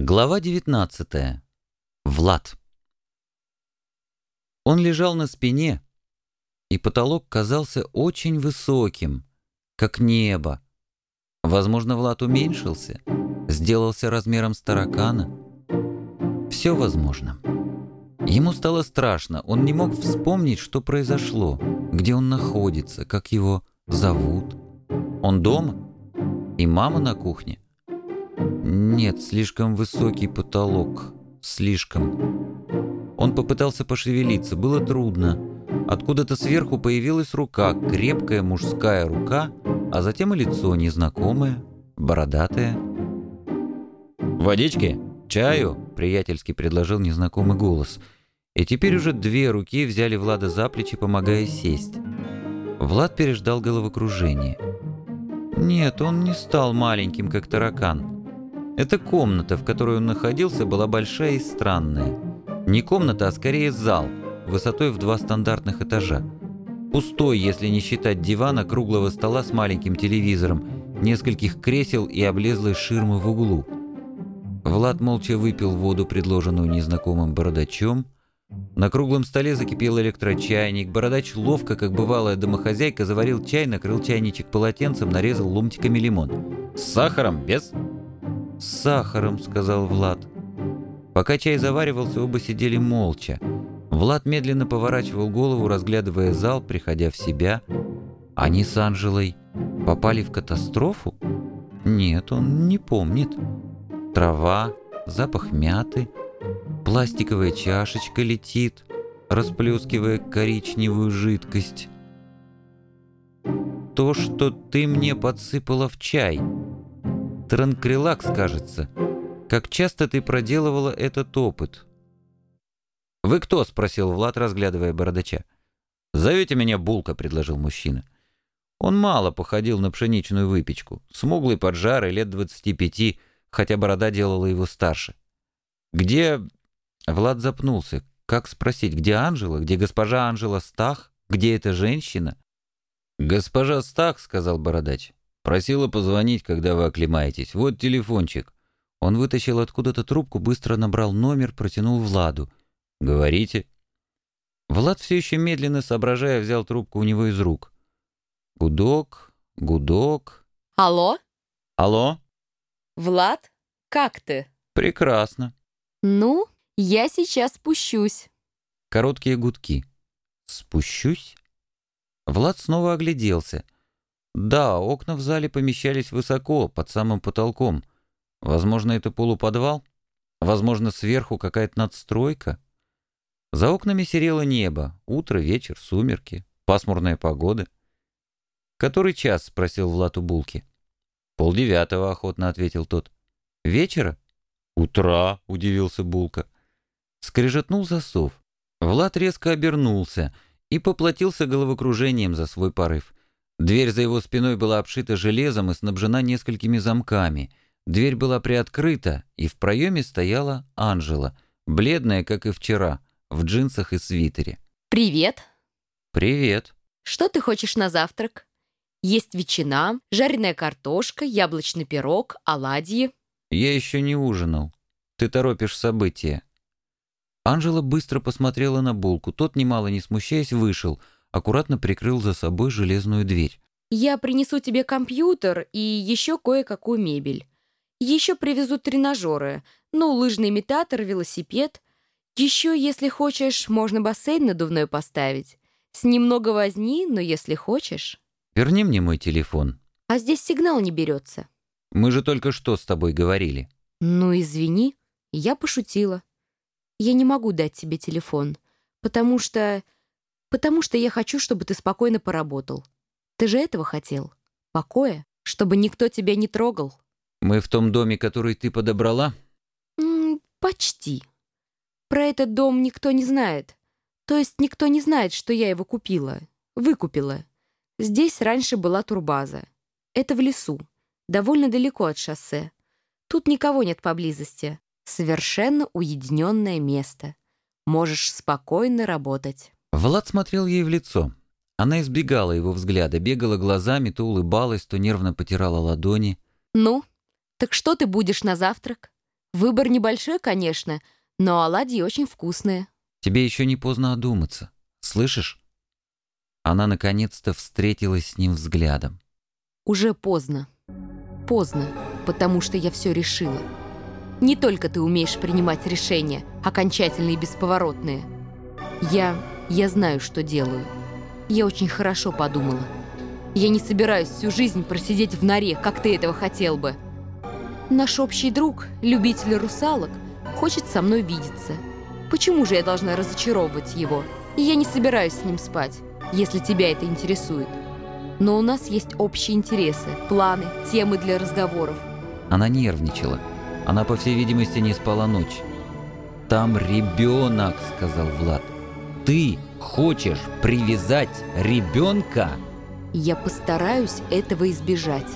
Глава 19. Влад. Он лежал на спине, и потолок казался очень высоким, как небо. Возможно, Влад уменьшился, сделался размером с таракана. Все возможно. Ему стало страшно, он не мог вспомнить, что произошло, где он находится, как его зовут. Он дома? И мама на кухне? Нет, слишком высокий потолок. Слишком. Он попытался пошевелиться, было трудно. Откуда-то сверху появилась рука, крепкая мужская рука, а затем и лицо незнакомое, бородатое. «Водички? Чаю?» — приятельски предложил незнакомый голос. И теперь уже две руки взяли Влада за плечи, помогая сесть. Влад переждал головокружение. Нет, он не стал маленьким, как таракан. Эта комната, в которой он находился, была большая и странная. Не комната, а скорее зал, высотой в два стандартных этажа. Пустой, если не считать дивана, круглого стола с маленьким телевизором, нескольких кресел и облезлой ширмы в углу. Влад молча выпил воду, предложенную незнакомым бородачом. На круглом столе закипел электрочайник. Бородач ловко, как бывалая домохозяйка, заварил чай, накрыл чайничек полотенцем, нарезал ломтиками лимон. «С сахаром? Без?» «С сахаром», — сказал Влад. Пока чай заваривался, оба сидели молча. Влад медленно поворачивал голову, разглядывая зал, приходя в себя. Они с Анжелой попали в катастрофу? Нет, он не помнит. Трава, запах мяты, пластиковая чашечка летит, расплескивая коричневую жидкость. То, что ты мне подсыпала в чай — Транкрилакс, кажется. Как часто ты проделывала этот опыт?» «Вы кто?» — спросил Влад, разглядывая бородача. «Зовете меня Булка», — предложил мужчина. Он мало походил на пшеничную выпечку. Смуглый поджарый, лет двадцати пяти, хотя борода делала его старше. «Где...» Влад запнулся. «Как спросить, где Анжела? Где госпожа Анжела Стах? Где эта женщина?» «Госпожа Стах», — сказал бородач. Просила позвонить, когда вы оклемаетесь. Вот телефончик». Он вытащил откуда-то трубку, быстро набрал номер, протянул Владу. «Говорите». Влад все еще медленно соображая взял трубку у него из рук. Гудок, гудок. Алло? Алло? Влад, как ты? Прекрасно. Ну, я сейчас спущусь. Короткие гудки. Спущусь? Влад снова огляделся. Да, окна в зале помещались высоко, под самым потолком. Возможно, это полуподвал? Возможно, сверху какая-то надстройка? За окнами серело небо. Утро, вечер, сумерки, пасмурная погода. «Который час?» — спросил Влад у Булки. «Полдевятого», — охотно ответил тот. «Вечера?» «Утра», — удивился Булка. Скрежетнул засов. Влад резко обернулся и поплатился головокружением за свой порыв. Дверь за его спиной была обшита железом и снабжена несколькими замками. Дверь была приоткрыта, и в проеме стояла Анжела, бледная, как и вчера, в джинсах и свитере. «Привет». «Привет». «Что ты хочешь на завтрак? Есть ветчина, жареная картошка, яблочный пирог, оладьи». «Я еще не ужинал. Ты торопишь события». Анжела быстро посмотрела на булку. Тот, немало не смущаясь, вышел — аккуратно прикрыл за собой железную дверь. «Я принесу тебе компьютер и еще кое-какую мебель. Еще привезут тренажеры, ну, лыжный имитатор, велосипед. Еще, если хочешь, можно бассейн надувной поставить. С ним много возни, но если хочешь...» «Верни мне мой телефон». «А здесь сигнал не берется». «Мы же только что с тобой говорили». «Ну, извини, я пошутила. Я не могу дать тебе телефон, потому что Потому что я хочу, чтобы ты спокойно поработал. Ты же этого хотел? Покоя? Чтобы никто тебя не трогал?» «Мы в том доме, который ты подобрала?» М -м, «Почти. Про этот дом никто не знает. То есть никто не знает, что я его купила. Выкупила. Здесь раньше была турбаза. Это в лесу. Довольно далеко от шоссе. Тут никого нет поблизости. Совершенно уединенное место. Можешь спокойно работать». Влад смотрел ей в лицо. Она избегала его взгляда, бегала глазами, то улыбалась, то нервно потирала ладони. «Ну, так что ты будешь на завтрак? Выбор небольшой, конечно, но оладьи очень вкусные. Тебе еще не поздно одуматься. Слышишь? Она наконец-то встретилась с ним взглядом. Уже поздно. Поздно, потому что я все решила. Не только ты умеешь принимать решения, окончательные и бесповоротные. Я... я знаю, что делаю. Я очень хорошо подумала. Я не собираюсь всю жизнь просидеть в норе, как ты этого хотел бы. Наш общий друг, любитель русалок, хочет со мной видеться. Почему же я должна разочаровывать его? Я не собираюсь с ним спать, если тебя это интересует. Но у нас есть общие интересы, планы, темы для разговоров. Она нервничала. Она, по всей видимости, не спала ночь. «Там ребенок», — сказал Влад. «Ты хочешь привязать ребенка?» Я постараюсь этого избежать.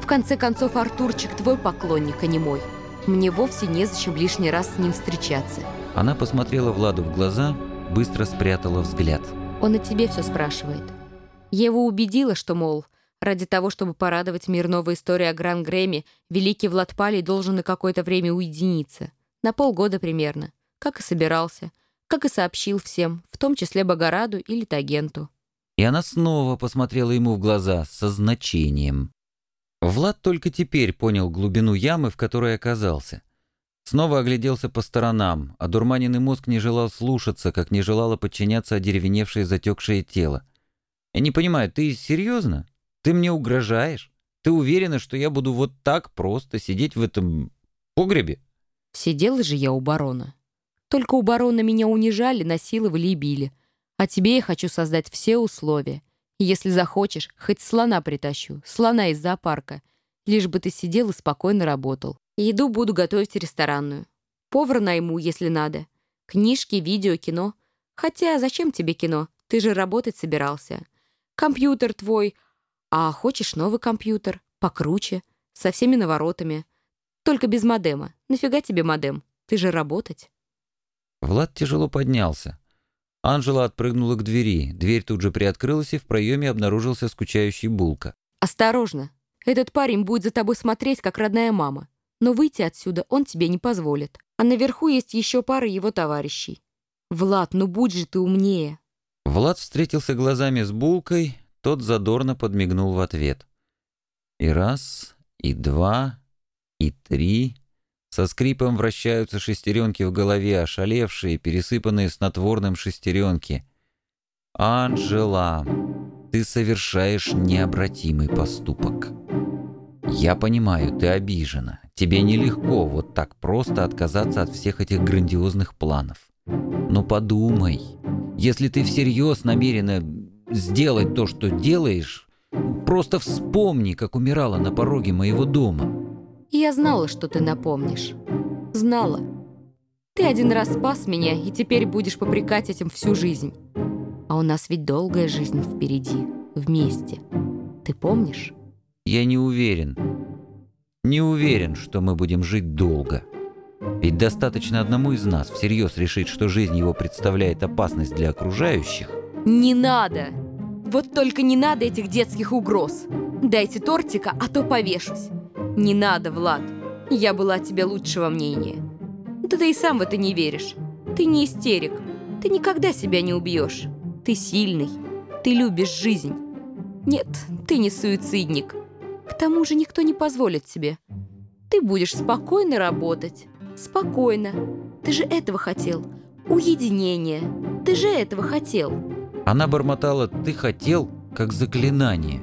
В конце концов, Артурчик твой поклонник, а не мой. Мне вовсе незачем лишний раз с ним встречаться. Она посмотрела Владу в глаза, быстро спрятала взгляд. Он о тебе все спрашивает. Я его убедила, что, мол, ради того, чтобы порадовать мир новой истории о Гран Грэмми, великий Влад Палий должен на какое-то время уединиться. На полгода примерно. Как и собирался. Как и сообщил всем, в том числе Богораду или Тагенту. И она снова посмотрела ему в глаза со значением. Влад только теперь понял глубину ямы, в которой оказался. Снова огляделся по сторонам, а дурманенный мозг не желал слушаться, как не желало подчиняться одеревеневшее затекшее тело. «Я не понимаю, ты серьезно? Ты мне угрожаешь? Ты уверена, что я буду вот так просто сидеть в этом погребе?» Сидела же я у барона. Только у барона меня унижали, насиловали и били. А тебе я хочу создать все условия. Если захочешь, хоть слона притащу, слона из зоопарка. Лишь бы ты сидел и спокойно работал. Еду буду готовить ресторанную. Повара найму, если надо. Книжки, видео, кино. Хотя зачем тебе кино? Ты же работать собирался. Компьютер твой. А хочешь новый компьютер? Покруче. Со всеми наворотами. Только без модема. Нафига тебе модем? Ты же работать. Влад тяжело поднялся. Анжела отпрыгнула к двери. Дверь тут же приоткрылась, и в проеме обнаружился скучающий Булка. «Осторожно! Этот парень будет за тобой смотреть, как родная мама. Но выйти отсюда он тебе не позволит. А наверху есть еще пара его товарищей. Влад, ну будь же ты умнее!» Влад встретился глазами с Булкой, тот задорно подмигнул в ответ. И раз, и два, и три... Со скрипом вращаются шестеренки в голове, ошалевшие, пересыпанные снотворным шестеренки. «Анжела, ты совершаешь необратимый поступок. Я понимаю, ты обижена. Тебе нелегко вот так просто отказаться от всех этих грандиозных планов. Но подумай, если ты всерьез намерена сделать то, что делаешь, просто вспомни, как умирала на пороге моего дома». Я знала, что ты напомнишь. Знала. Ты один раз спас меня, и теперь будешь попрекать этим всю жизнь. А у нас ведь долгая жизнь впереди, вместе. Ты помнишь? Я не уверен. Не уверен, что мы будем жить долго. Ведь достаточно одному из нас всерьез решить, что жизнь его представляет опасность для окружающих. Не надо! Вот только не надо этих детских угроз. Дайте тортика, а то повешусь. «Не надо, Влад. Я была тебе лучшего мнения. Да ты и сам в это не веришь. Ты не истерик. Ты никогда себя не убьешь. Ты сильный. Ты любишь жизнь. Нет, ты не суицидник. К тому же никто не позволит тебе. Ты будешь спокойно работать. Спокойно. Ты же этого хотел. Уединение. Ты же этого хотел. Она бормотала «ты хотел» как заклинание.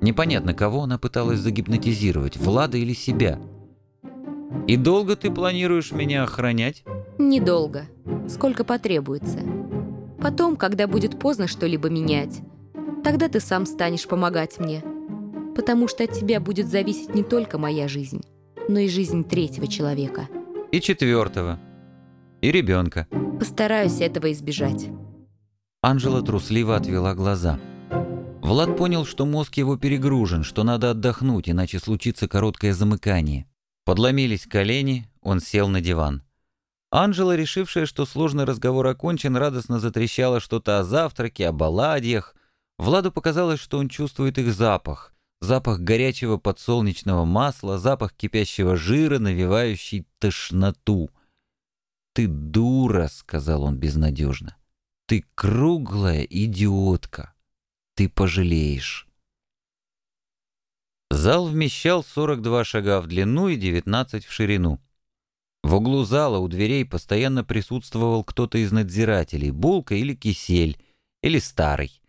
Непонятно, кого она пыталась загипнотизировать, Влада или себя. «И долго ты планируешь меня охранять?» «Недолго. Сколько потребуется. Потом, когда будет поздно что-либо менять, тогда ты сам станешь помогать мне. Потому что от тебя будет зависеть не только моя жизнь, но и жизнь третьего человека». «И четвертого. И ребенка». «Постараюсь этого избежать». Анжела трусливо отвела глаза. Влад понял, что мозг его перегружен, что надо отдохнуть, иначе случится короткое замыкание. Подломились колени, он сел на диван. Анжела, решившая, что сложный разговор окончен, радостно затрещала что-то о завтраке, о балладьях. Владу показалось, что он чувствует их запах. запах горячего подсолнечного масла, запах кипящего жира, навевающий тошноту. «Ты дура», — сказал он безнадежно. «Ты круглая идиотка. Ты пожалеешь». Зал вмещал 42 шага в длину и 19 в ширину. В углу зала у дверей постоянно присутствовал кто-то из надзирателей, Булка или Кисель, или Старый.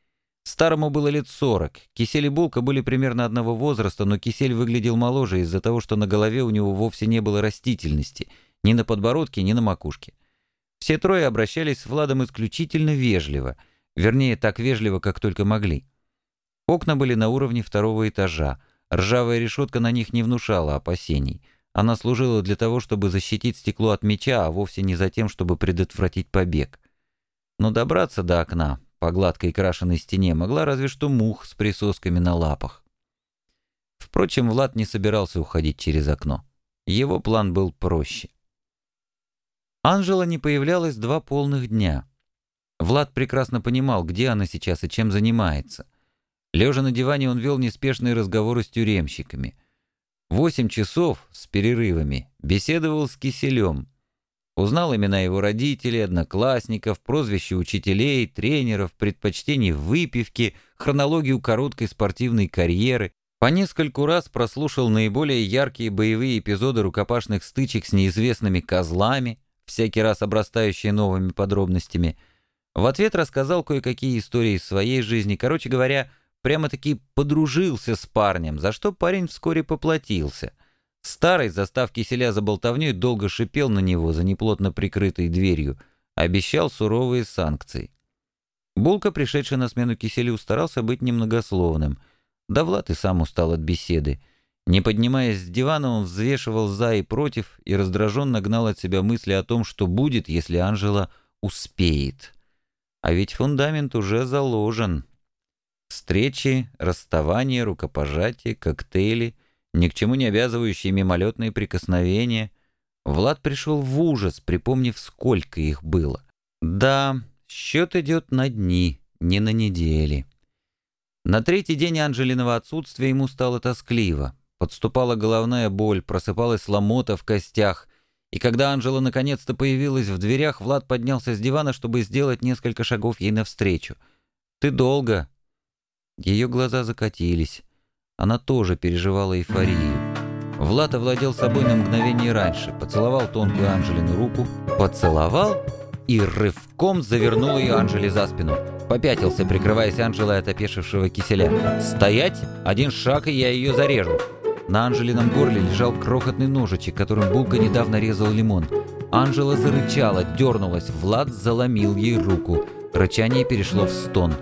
Старому было лет сорок. Кисель и Булка были примерно одного возраста, но Кисель выглядел моложе из-за того, что на голове у него вовсе не было растительности, ни на подбородке, ни на макушке. Все трое обращались с Владом исключительно вежливо, вернее, так вежливо, как только могли. Окна были на уровне второго этажа, ржавая решетка на них не внушала опасений. Она служила для того, чтобы защитить стекло от меча, а вовсе не за тем, чтобы предотвратить побег. Но добраться до окна по гладкой крашеной стене могла разве что мух с присосками на лапах. Впрочем, Влад не собирался уходить через окно. Его план был проще. Анжела не появлялась два полных дня. Влад прекрасно понимал, где она сейчас и чем занимается. Лежа на диване, он вел неспешные разговоры с тюремщиками. Восемь часов с перерывами беседовал с Киселем. Узнал имена его родителей, одноклассников, прозвища учителей, тренеров, предпочтений в выпивке, хронологию короткой спортивной карьеры. По нескольку раз прослушал наиболее яркие боевые эпизоды рукопашных стычек с неизвестными козлами, всякий раз обрастающие новыми подробностями. В ответ рассказал кое-какие истории из своей жизни. Короче говоря, прямо-таки подружился с парнем, за что парень вскоре поплатился. Старый, застав киселя за болтовней, долго шипел на него за неплотно прикрытой дверью, обещал суровые санкции. Булка, пришедший на смену киселю, старался быть немногословным. Да Влад и сам устал от беседы. Не поднимаясь с дивана, он взвешивал за и против и раздраженно гнал от себя мысли о том, что будет, если Анжела успеет. А ведь фундамент уже заложен. Встречи, расставания, рукопожатия, коктейли — ни к чему не обязывающие мимолетные прикосновения. Влад пришел в ужас, припомнив, сколько их было. Да, счет идет на дни, не на недели. На третий день Анжелиного отсутствия ему стало тоскливо. Подступала головная боль, просыпалась ломота в костях. И когда Анжела наконец-то появилась в дверях, Влад поднялся с дивана, чтобы сделать несколько шагов ей навстречу. «Ты долго?» Ее глаза закатились. Она тоже переживала эйфорию. Влад овладел собой на мгновение раньше, поцеловал тонкую Анжелину руку, поцеловал и рывком завернул ее Анжеле за спину. Попятился, прикрываясь Анжелой от опешившего киселя. «Стоять! Один шаг, и я ее зарежу!» На Анжелином горле лежал крохотный ножичек, которым Булка недавно резал лимон. Анжела зарычала, дернулась, Влад заломил ей руку. Рычание перешло в стон.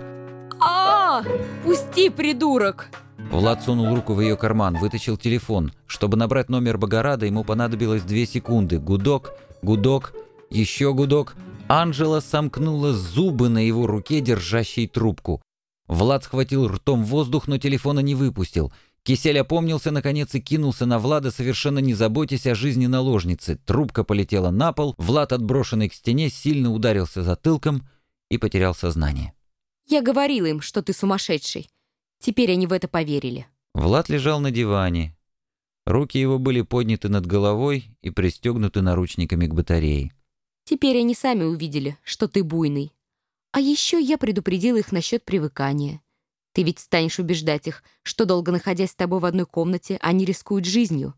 а, -а, -а Пусти, придурок!» Влад сунул руку в ее карман, вытащил телефон. Чтобы набрать номер Богорада, ему понадобилось две секунды. Гудок, гудок, еще гудок. Анжела сомкнула зубы на его руке, держащей трубку. Влад схватил ртом воздух, но телефона не выпустил. Кисель опомнился, наконец, и кинулся на Влада, совершенно не заботясь о жизни наложницы. Трубка полетела на пол, Влад, отброшенный к стене, сильно ударился затылком и потерял сознание. «Я говорила им, что ты сумасшедший. Теперь они в это поверили. Влад лежал на диване. Руки его были подняты над головой и пристегнуты наручниками к батарее. Теперь они сами увидели, что ты буйный. А еще я предупредила их насчет привыкания. Ты ведь станешь убеждать их, что долго находясь с тобой в одной комнате, они рискуют жизнью.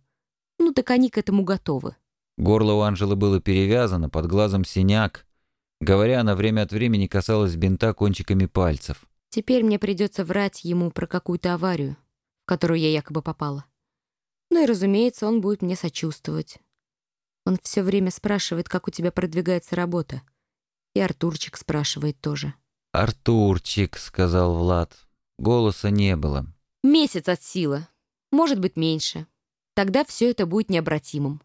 Ну так они к этому готовы. Горло у Анжелы было перевязано, под глазом синяк. Говоря, она время от времени касалась бинта кончиками пальцев. Теперь мне придется врать ему про какую-то аварию, в которую я якобы попала. Ну и, разумеется, он будет мне сочувствовать. Он все время спрашивает, как у тебя продвигается работа. И Артурчик спрашивает тоже. «Артурчик», — сказал Влад. Голоса не было. «Месяц от силы. Может быть, меньше. Тогда все это будет необратимым.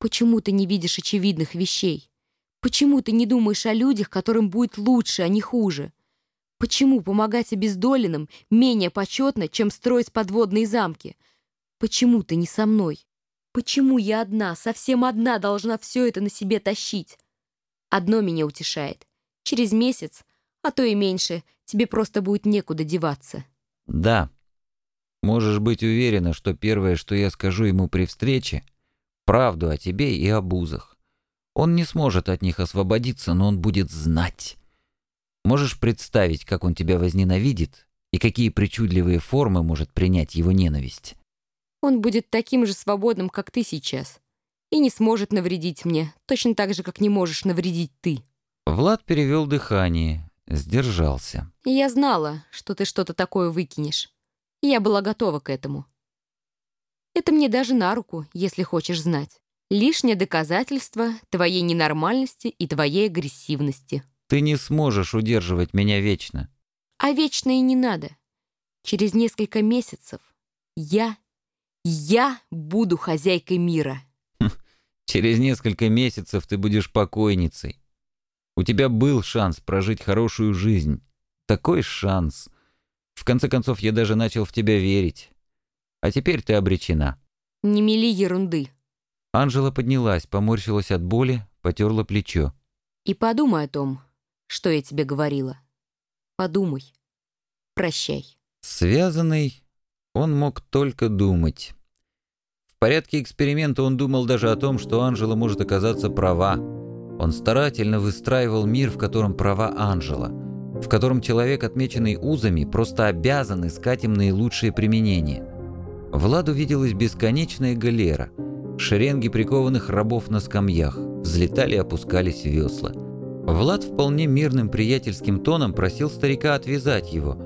Почему ты не видишь очевидных вещей? Почему ты не думаешь о людях, которым будет лучше, а не хуже?» Почему помогать обездоленным менее почетно, чем строить подводные замки? Почему ты не со мной? Почему я одна, совсем одна должна все это на себе тащить? Одно меня утешает. Через месяц, а то и меньше, тебе просто будет некуда деваться. Да. Можешь быть уверена, что первое, что я скажу ему при встрече, правду о тебе и об узах. Он не сможет от них освободиться, но он будет знать. Можешь представить, как он тебя возненавидит и какие причудливые формы может принять его ненависть? Он будет таким же свободным, как ты сейчас, и не сможет навредить мне, точно так же, как не можешь навредить ты. Влад перевел дыхание, сдержался. я знала, что ты что-то такое выкинешь. Я была готова к этому. Это мне даже на руку, если хочешь знать. Лишнее доказательство твоей ненормальности и твоей агрессивности. Ты не сможешь удерживать меня вечно. А вечно и не надо. Через несколько месяцев я, я буду хозяйкой мира. Через несколько месяцев ты будешь покойницей. У тебя был шанс прожить хорошую жизнь. Такой шанс. В конце концов, я даже начал в тебя верить. А теперь ты обречена». «Не мели ерунды». Анжела поднялась, поморщилась от боли, потерла плечо. «И подумай о том, что я тебе говорила. Подумай. Прощай». Связанный, он мог только думать. В порядке эксперимента он думал даже о том, что Анжела может оказаться права. Он старательно выстраивал мир, в котором права Анжела — в котором человек, отмеченный узами, просто обязан искать им наилучшее применение. Владу виделась бесконечная галера, шеренги прикованных рабов на скамьях, взлетали и опускались весла. Влад вполне мирным приятельским тоном просил старика отвязать его,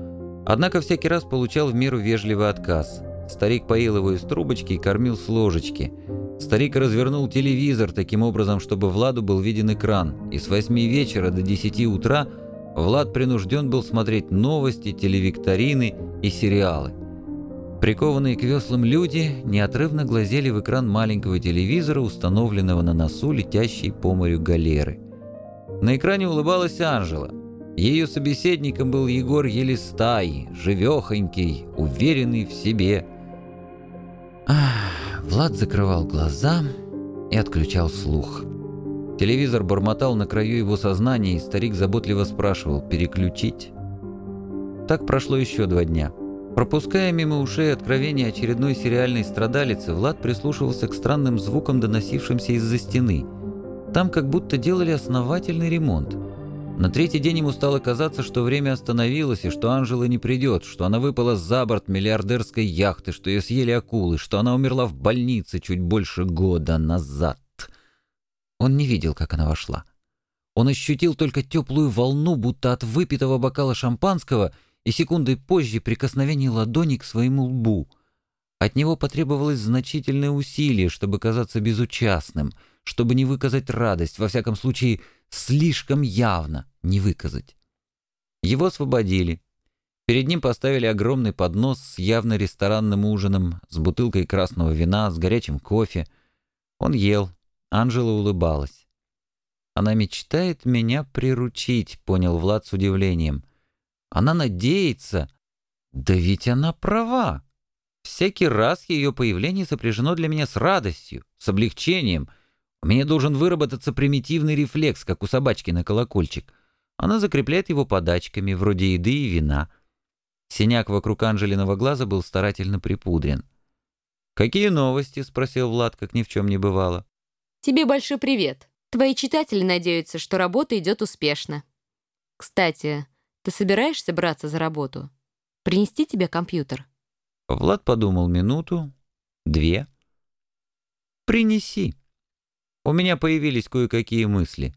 однако всякий раз получал в меру вежливый отказ. Старик поил его из трубочки и кормил с ложечки. Старик развернул телевизор таким образом, чтобы Владу был виден экран, и с 8 вечера до 10 утра – Влад принужден был смотреть новости, телевикторины и сериалы. Прикованные к веслам люди неотрывно глазели в экран маленького телевизора, установленного на носу летящей по морю галеры. На экране улыбалась Анжела. Ее собеседником был Егор Елистай, живехонький, уверенный в себе. Ах, Влад закрывал глаза и отключал слух. Телевизор бормотал на краю его сознания, и старик заботливо спрашивал «переключить?». Так прошло еще два дня. Пропуская мимо ушей откровения очередной сериальной страдалицы, Влад прислушивался к странным звукам, доносившимся из-за стены. Там как будто делали основательный ремонт. На третий день ему стало казаться, что время остановилось, и что Анжела не придет, что она выпала за борт миллиардерской яхты, что ее съели акулы, что она умерла в больнице чуть больше года назад. Он не видел, как она вошла. Он ощутил только теплую волну, будто от выпитого бокала шампанского, и секундой позже прикосновение ладони к своему лбу. От него потребовалось значительное усилие, чтобы казаться безучастным, чтобы не выказать радость, во всяком случае, слишком явно не выказать. Его освободили. Перед ним поставили огромный поднос с явно ресторанным ужином, с бутылкой красного вина, с горячим кофе. Он ел, Анжела улыбалась. «Она мечтает меня приручить», — понял Влад с удивлением. «Она надеется...» «Да ведь она права. Всякий раз ее появление сопряжено для меня с радостью, с облегчением. У меня должен выработаться примитивный рефлекс, как у собачки на колокольчик. Она закрепляет его подачками, вроде еды и вина». Синяк вокруг Анжелиного глаза был старательно припудрен. «Какие новости?» — спросил Влад, как ни в чем не бывало. Тебе большой привет. Твои читатели надеются, что работа идет успешно. Кстати, ты собираешься браться за работу? Принести тебе компьютер?» Влад подумал минуту, две. «Принеси. У меня появились кое-какие мысли».